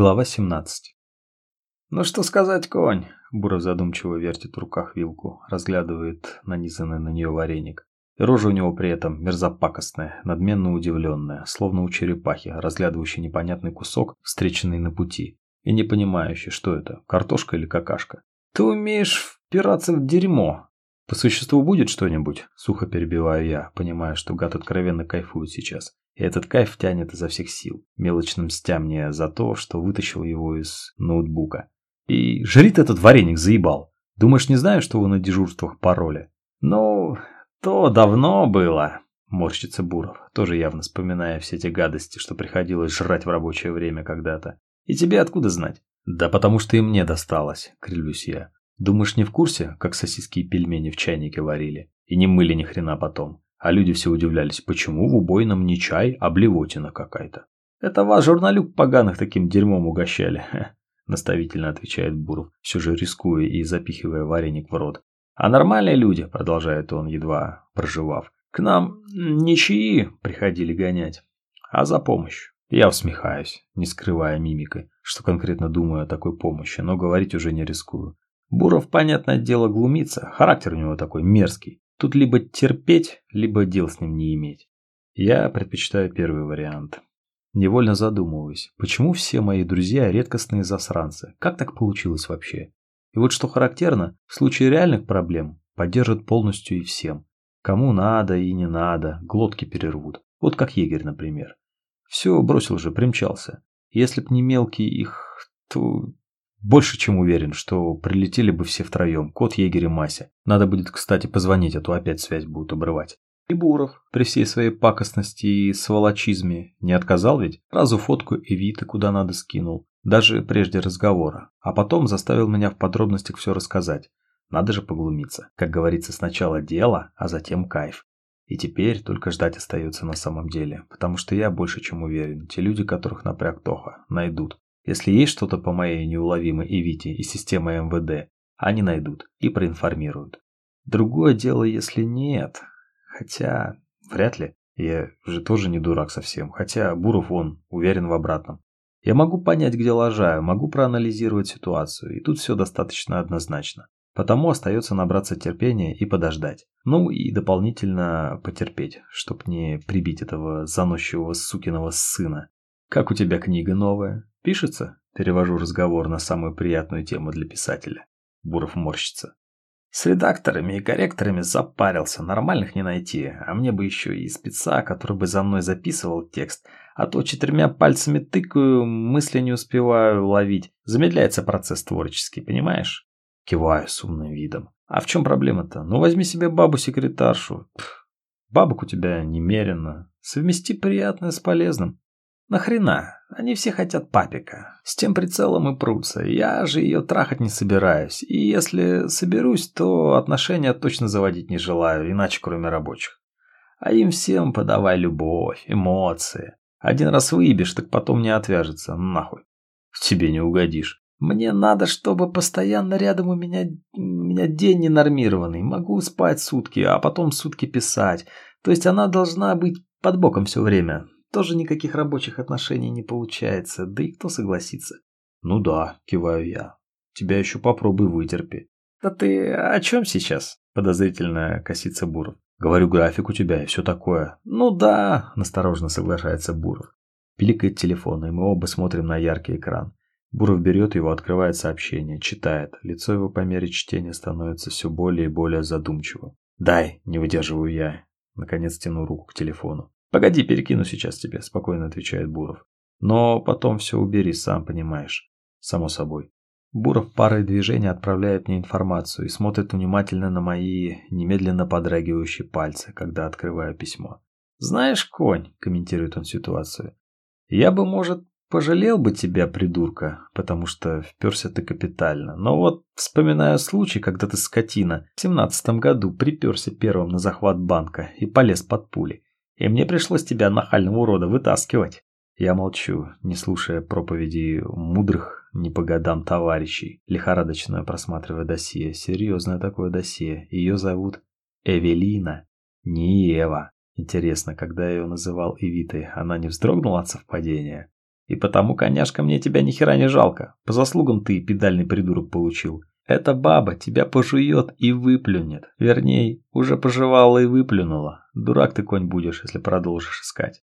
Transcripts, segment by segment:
Глава 17. «Ну что сказать, конь?» Буров задумчиво вертит в руках вилку, разглядывает нанизанный на нее вареник. И рожа у него при этом мерзопакостная, надменно удивленная, словно у черепахи, разглядывающей непонятный кусок, встреченный на пути, и не понимающий, что это, картошка или какашка. «Ты умеешь впираться в дерьмо!» «По существу будет что-нибудь?» – сухо перебиваю я, понимая, что гад откровенно кайфует сейчас. И этот кайф тянет изо всех сил, мелочно мстя мне за то, что вытащил его из ноутбука. И жрит этот вареник заебал. Думаешь, не знаю, что вы на дежурствах пароли? Ну, то давно было, морщится Буров, тоже явно вспоминая все те гадости, что приходилось жрать в рабочее время когда-то. И тебе откуда знать? Да потому что и мне досталось, крылюсь я. Думаешь, не в курсе, как сосиски и пельмени в чайнике варили? И не мыли ни хрена потом. А люди все удивлялись, почему в убойном не чай, а блевотина какая-то. «Это вас, журналюк поганых, таким дерьмом угощали», – наставительно отвечает Буров, все же рискуя и запихивая вареник в рот. «А нормальные люди», – продолжает он, едва проживав, – «к нам ничьи приходили гонять, а за помощь». Я усмехаюсь, не скрывая мимикой, что конкретно думаю о такой помощи, но говорить уже не рискую. Буров, понятное дело, глумится, характер у него такой мерзкий. Тут либо терпеть, либо дел с ним не иметь. Я предпочитаю первый вариант. Невольно задумываюсь, почему все мои друзья редкостные засранцы? Как так получилось вообще? И вот что характерно, в случае реальных проблем поддержат полностью и всем. Кому надо и не надо, глотки перервут. Вот как егерь, например. Все, бросил же, примчался. Если б не мелкий их, то больше чем уверен, что прилетели бы все втроем, кот, егерь и Мася. Надо будет, кстати, позвонить, а то опять связь будут обрывать. И Буров, при всей своей пакостности и сволочизме, не отказал ведь? Разу фотку Эвиты куда надо скинул, даже прежде разговора. А потом заставил меня в подробностях все рассказать. Надо же поглумиться. Как говорится, сначала дело, а затем кайф. И теперь только ждать остается на самом деле, потому что я больше чем уверен, те люди, которых напряг Тоха, найдут. Если есть что-то по моей неуловимой Эвите и системой МВД, они найдут и проинформируют. Другое дело, если нет. Хотя, вряд ли. Я же тоже не дурак совсем. Хотя Буров он уверен в обратном. Я могу понять, где лажаю, могу проанализировать ситуацию, и тут все достаточно однозначно. Потому остается набраться терпения и подождать. Ну и дополнительно потерпеть, чтоб не прибить этого заносчивого сукиного сына. Как у тебя книга новая? Пишется? Перевожу разговор на самую приятную тему для писателя. Буров морщится. С редакторами и корректорами запарился, нормальных не найти, а мне бы еще и спеца, который бы за мной записывал текст, а то четырьмя пальцами тыкаю, мысли не успеваю ловить. Замедляется процесс творческий, понимаешь? Киваю с умным видом. А в чем проблема-то? Ну возьми себе бабу-секретаршу. Бабок у тебя немерено. Совмести приятное с полезным. Нахрена? Они все хотят папика. С тем прицелом и прутся. Я же ее трахать не собираюсь. И если соберусь, то отношения точно заводить не желаю, иначе кроме рабочих. А им всем подавай любовь, эмоции. Один раз выебешь, так потом не отвяжется. Нахуй. Тебе не угодишь. Мне надо, чтобы постоянно рядом у меня, у меня день ненормированный. Могу спать сутки, а потом сутки писать. То есть она должна быть под боком все время тоже никаких рабочих отношений не получается, да и кто согласится? Ну да, киваю я. Тебя еще попробуй вытерпи. Да ты о чем сейчас? Подозрительно косится Буров. Говорю, график у тебя и все такое. Ну да, насторожно соглашается Буров. Пиликает телефон, и мы оба смотрим на яркий экран. Буров берет его, открывает сообщение, читает. Лицо его по мере чтения становится все более и более задумчивым. «Дай!» – не выдерживаю я. Наконец тяну руку к телефону. «Погоди, перекину сейчас тебе», – спокойно отвечает Буров. «Но потом все убери, сам понимаешь». «Само собой». Буров парой движений отправляет мне информацию и смотрит внимательно на мои немедленно подрагивающие пальцы, когда открываю письмо. «Знаешь, конь», – комментирует он ситуацию, – «я бы, может, пожалел бы тебя, придурка, потому что вперся ты капитально. Но вот вспоминаю случай, когда ты, скотина, в семнадцатом году приперся первым на захват банка и полез под пули. И мне пришлось тебя, нахального урода, вытаскивать. Я молчу, не слушая проповеди мудрых не по годам товарищей, лихорадочно просматривая досье. Серьезное такое досье. Ее зовут Эвелина, не Ева. Интересно, когда я ее называл Эвитой, она не вздрогнула от совпадения? И потому, коняшка, мне тебя ни не жалко. По заслугам ты, педальный придурок, получил. Эта баба тебя пожует и выплюнет. Вернее, уже пожевала и выплюнула. Дурак ты конь будешь, если продолжишь искать.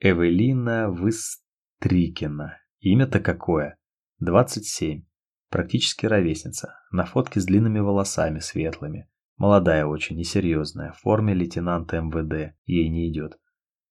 Эвелина Выстрикина. Имя-то какое? 27. Практически ровесница. На фотке с длинными волосами, светлыми. Молодая очень, несерьезная. В форме лейтенанта МВД. Ей не идет.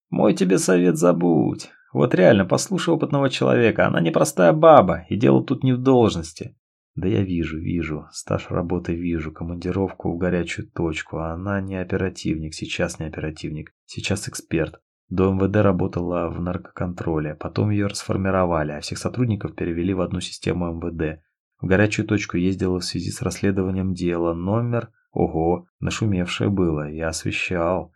Мой тебе совет забудь. Вот реально, послушай опытного человека. Она непростая баба, и дело тут не в должности. Да я вижу, вижу. Стаж работы вижу. Командировку в горячую точку. А она не оперативник. Сейчас не оперативник. Сейчас эксперт. До МВД работала в наркоконтроле. Потом ее расформировали, а всех сотрудников перевели в одну систему МВД. В горячую точку ездила в связи с расследованием дела. Номер, ого, нашумевшее было. Я освещал.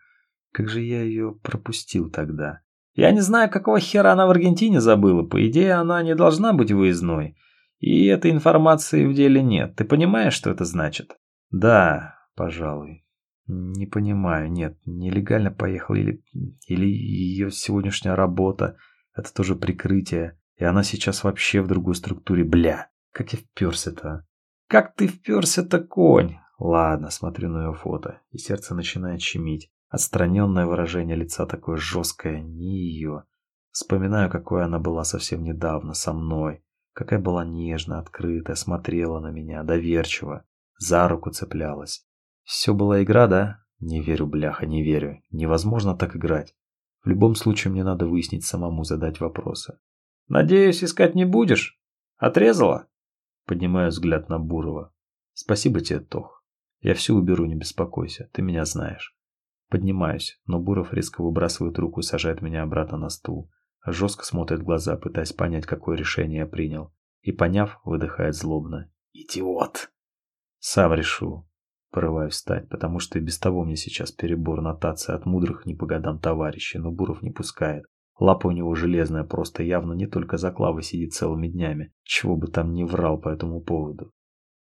Как же я ее пропустил тогда? Я не знаю, какого хера она в Аргентине забыла. По идее, она не должна быть выездной. И этой информации в деле нет. Ты понимаешь, что это значит? Да, пожалуй. Не понимаю. Нет, нелегально поехал или или ее сегодняшняя работа это тоже прикрытие, и она сейчас вообще в другой структуре. Бля, как я вперся-то. Как ты вперся-то, конь? Ладно, смотрю на ее фото, и сердце начинает щемить. Отстраненное выражение лица такое жесткое, не ее. Вспоминаю, какой она была совсем недавно со мной. Какая была нежно, открытая, смотрела на меня, доверчиво. За руку цеплялась. Все была игра, да? Не верю, бляха, не верю. Невозможно так играть. В любом случае мне надо выяснить самому, задать вопросы. Надеюсь, искать не будешь? Отрезала? Поднимаю взгляд на Бурова. Спасибо тебе, Тох. Я все уберу, не беспокойся. Ты меня знаешь. Поднимаюсь, но Буров резко выбрасывает руку и сажает меня обратно на стул. Жестко смотрит в глаза, пытаясь понять, какое решение я принял. И поняв, выдыхает злобно. «Идиот!» «Сам решу». Порываюсь встать, потому что и без того мне сейчас перебор нотации от мудрых не по годам товарищей, но Буров не пускает. Лапа у него железная, просто явно не только за клавой сидит целыми днями, чего бы там ни врал по этому поводу.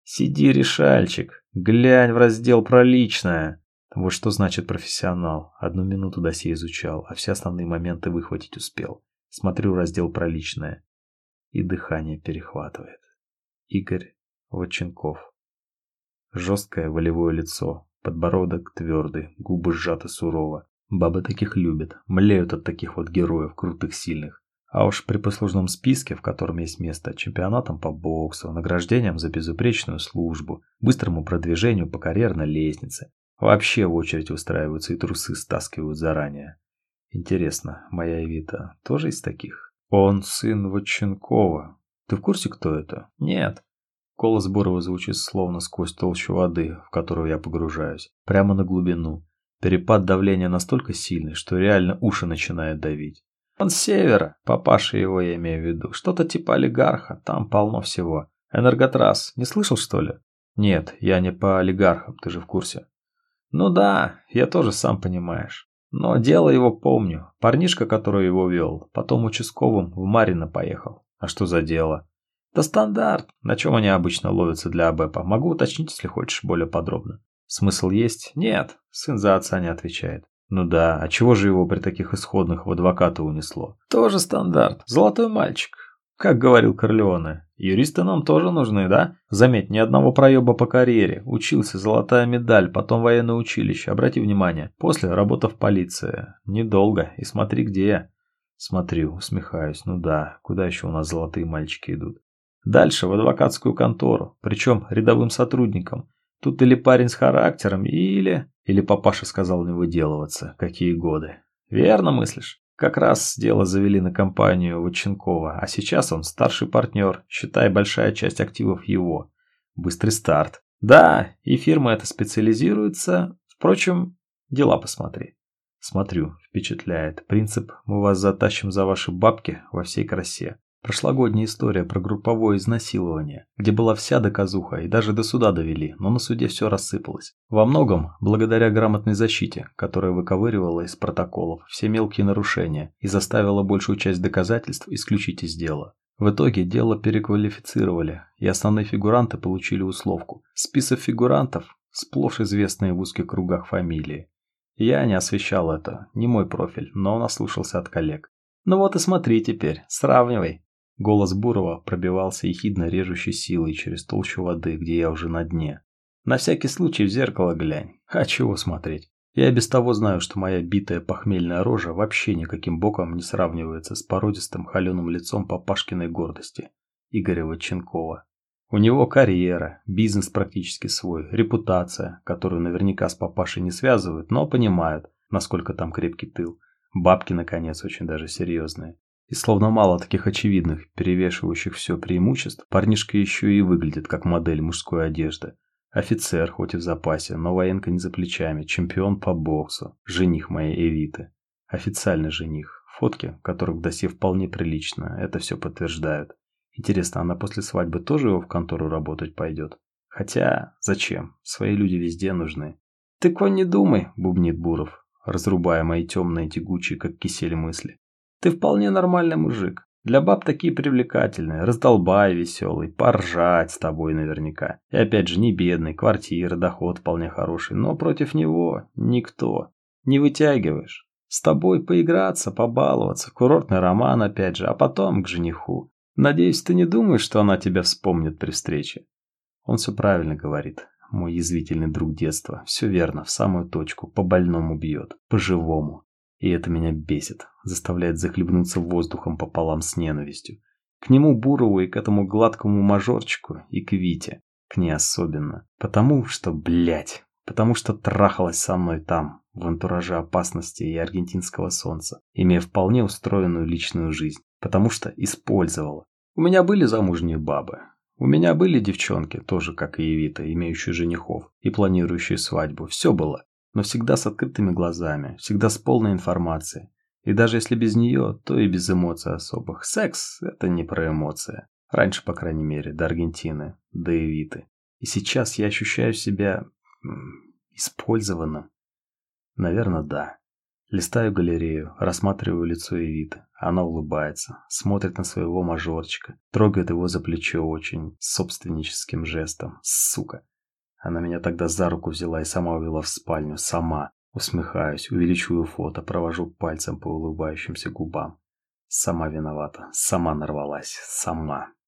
«Сиди, решальчик, глянь в раздел про личное!» Вот что значит профессионал. Одну минуту досье изучал, а все основные моменты выхватить успел. Смотрю раздел про личное. И дыхание перехватывает. Игорь Воченков. Жесткое волевое лицо, подбородок твердый, губы сжаты сурово. Бабы таких любят, млеют от таких вот героев, крутых, сильных. А уж при послужном списке, в котором есть место чемпионатам по боксу, награждениям за безупречную службу, быстрому продвижению по карьерной лестнице, вообще в очередь устраиваются и трусы стаскивают заранее. Интересно, моя Эвита тоже из таких? Он сын Воченкова. Ты в курсе, кто это? Нет. Голос Борова звучит словно сквозь толщу воды, в которую я погружаюсь. Прямо на глубину. Перепад давления настолько сильный, что реально уши начинает давить. Он с севера, папаша его я имею в виду. Что-то типа олигарха, там полно всего. Энерготрасс, не слышал что ли? Нет, я не по олигархам, ты же в курсе. Ну да, я тоже сам понимаешь. Но дело его помню. Парнишка, который его вел, потом участковым в Марино поехал. А что за дело? Да стандарт. На чем они обычно ловятся для АБЭПа? Могу уточнить, если хочешь, более подробно. Смысл есть? Нет. Сын за отца не отвечает. Ну да, а чего же его при таких исходных в адвоката унесло? Тоже стандарт. Золотой мальчик. Как говорил Корлеоне, юристы нам тоже нужны, да? Заметь, ни одного проеба по карьере. Учился, золотая медаль, потом военное училище. Обрати внимание. После работа в полиции. Недолго. И смотри, где я. Смотрю, усмехаюсь. Ну да, куда еще у нас золотые мальчики идут? Дальше в адвокатскую контору. Причем рядовым сотрудником. Тут или парень с характером, или... Или папаша сказал не выделываться. Какие годы. Верно мыслишь? Как раз дело завели на компанию Воченкова, а сейчас он старший партнер, считай, большая часть активов его. Быстрый старт. Да, и фирма эта специализируется. Впрочем, дела посмотри. Смотрю, впечатляет. Принцип «мы вас затащим за ваши бабки» во всей красе. Прошлогодняя история про групповое изнасилование, где была вся доказуха и даже до суда довели, но на суде все рассыпалось. Во многом благодаря грамотной защите, которая выковыривала из протоколов все мелкие нарушения и заставила большую часть доказательств исключить из дела. В итоге дело переквалифицировали, и основные фигуранты получили условку. Список фигурантов сплошь известные в узких кругах фамилии. Я не освещал это, не мой профиль, но наслушался от коллег. Ну вот и смотри теперь, сравнивай. Голос Бурова пробивался ехидно режущей силой через толщу воды, где я уже на дне. На всякий случай в зеркало глянь. А чего смотреть? Я без того знаю, что моя битая похмельная рожа вообще никаким боком не сравнивается с породистым холеным лицом папашкиной гордости Игоря Ватченкова. У него карьера, бизнес практически свой, репутация, которую наверняка с папашей не связывают, но понимают, насколько там крепкий тыл. Бабки, наконец, очень даже серьезные. И словно мало таких очевидных, перевешивающих все преимуществ, парнишка еще и выглядит как модель мужской одежды. Офицер, хоть и в запасе, но военка не за плечами, чемпион по боксу, жених моей Эвиты. Официальный жених. Фотки, которых в досе вполне прилично, это все подтверждают. Интересно, она после свадьбы тоже его в контору работать пойдет? Хотя, зачем? Свои люди везде нужны. «Ты, конь, не думай», — бубнит Буров, разрубая мои темные тягучие, как кисель мысли. Ты вполне нормальный мужик. Для баб такие привлекательные, раздолбай веселый, поржать с тобой наверняка. И опять же, не бедный, квартира, доход вполне хороший, но против него никто. Не вытягиваешь. С тобой поиграться, побаловаться, курортный роман опять же, а потом к жениху. Надеюсь, ты не думаешь, что она тебя вспомнит при встрече? Он все правильно говорит, мой язвительный друг детства. Все верно, в самую точку, по-больному бьет, по-живому. И это меня бесит, заставляет захлебнуться воздухом пополам с ненавистью. К нему Бурову и к этому гладкому мажорчику, и к Вите. К ней особенно. Потому что, блядь, потому что трахалась со мной там, в антураже опасности и аргентинского солнца, имея вполне устроенную личную жизнь. Потому что использовала. У меня были замужние бабы. У меня были девчонки, тоже как и Евита, имеющие женихов и планирующие свадьбу. Все было но всегда с открытыми глазами, всегда с полной информацией. И даже если без нее, то и без эмоций особых. Секс – это не про эмоции. Раньше, по крайней мере, до Аргентины, до Эвиты. И сейчас я ощущаю себя... использованным. Наверное, да. Листаю галерею, рассматриваю лицо Эвиты. Она улыбается, смотрит на своего мажорчика, трогает его за плечо очень собственническим жестом. Сука. Она меня тогда за руку взяла и сама увела в спальню. Сама. Усмехаюсь, увеличиваю фото, провожу пальцем по улыбающимся губам. Сама виновата. Сама нарвалась. Сама.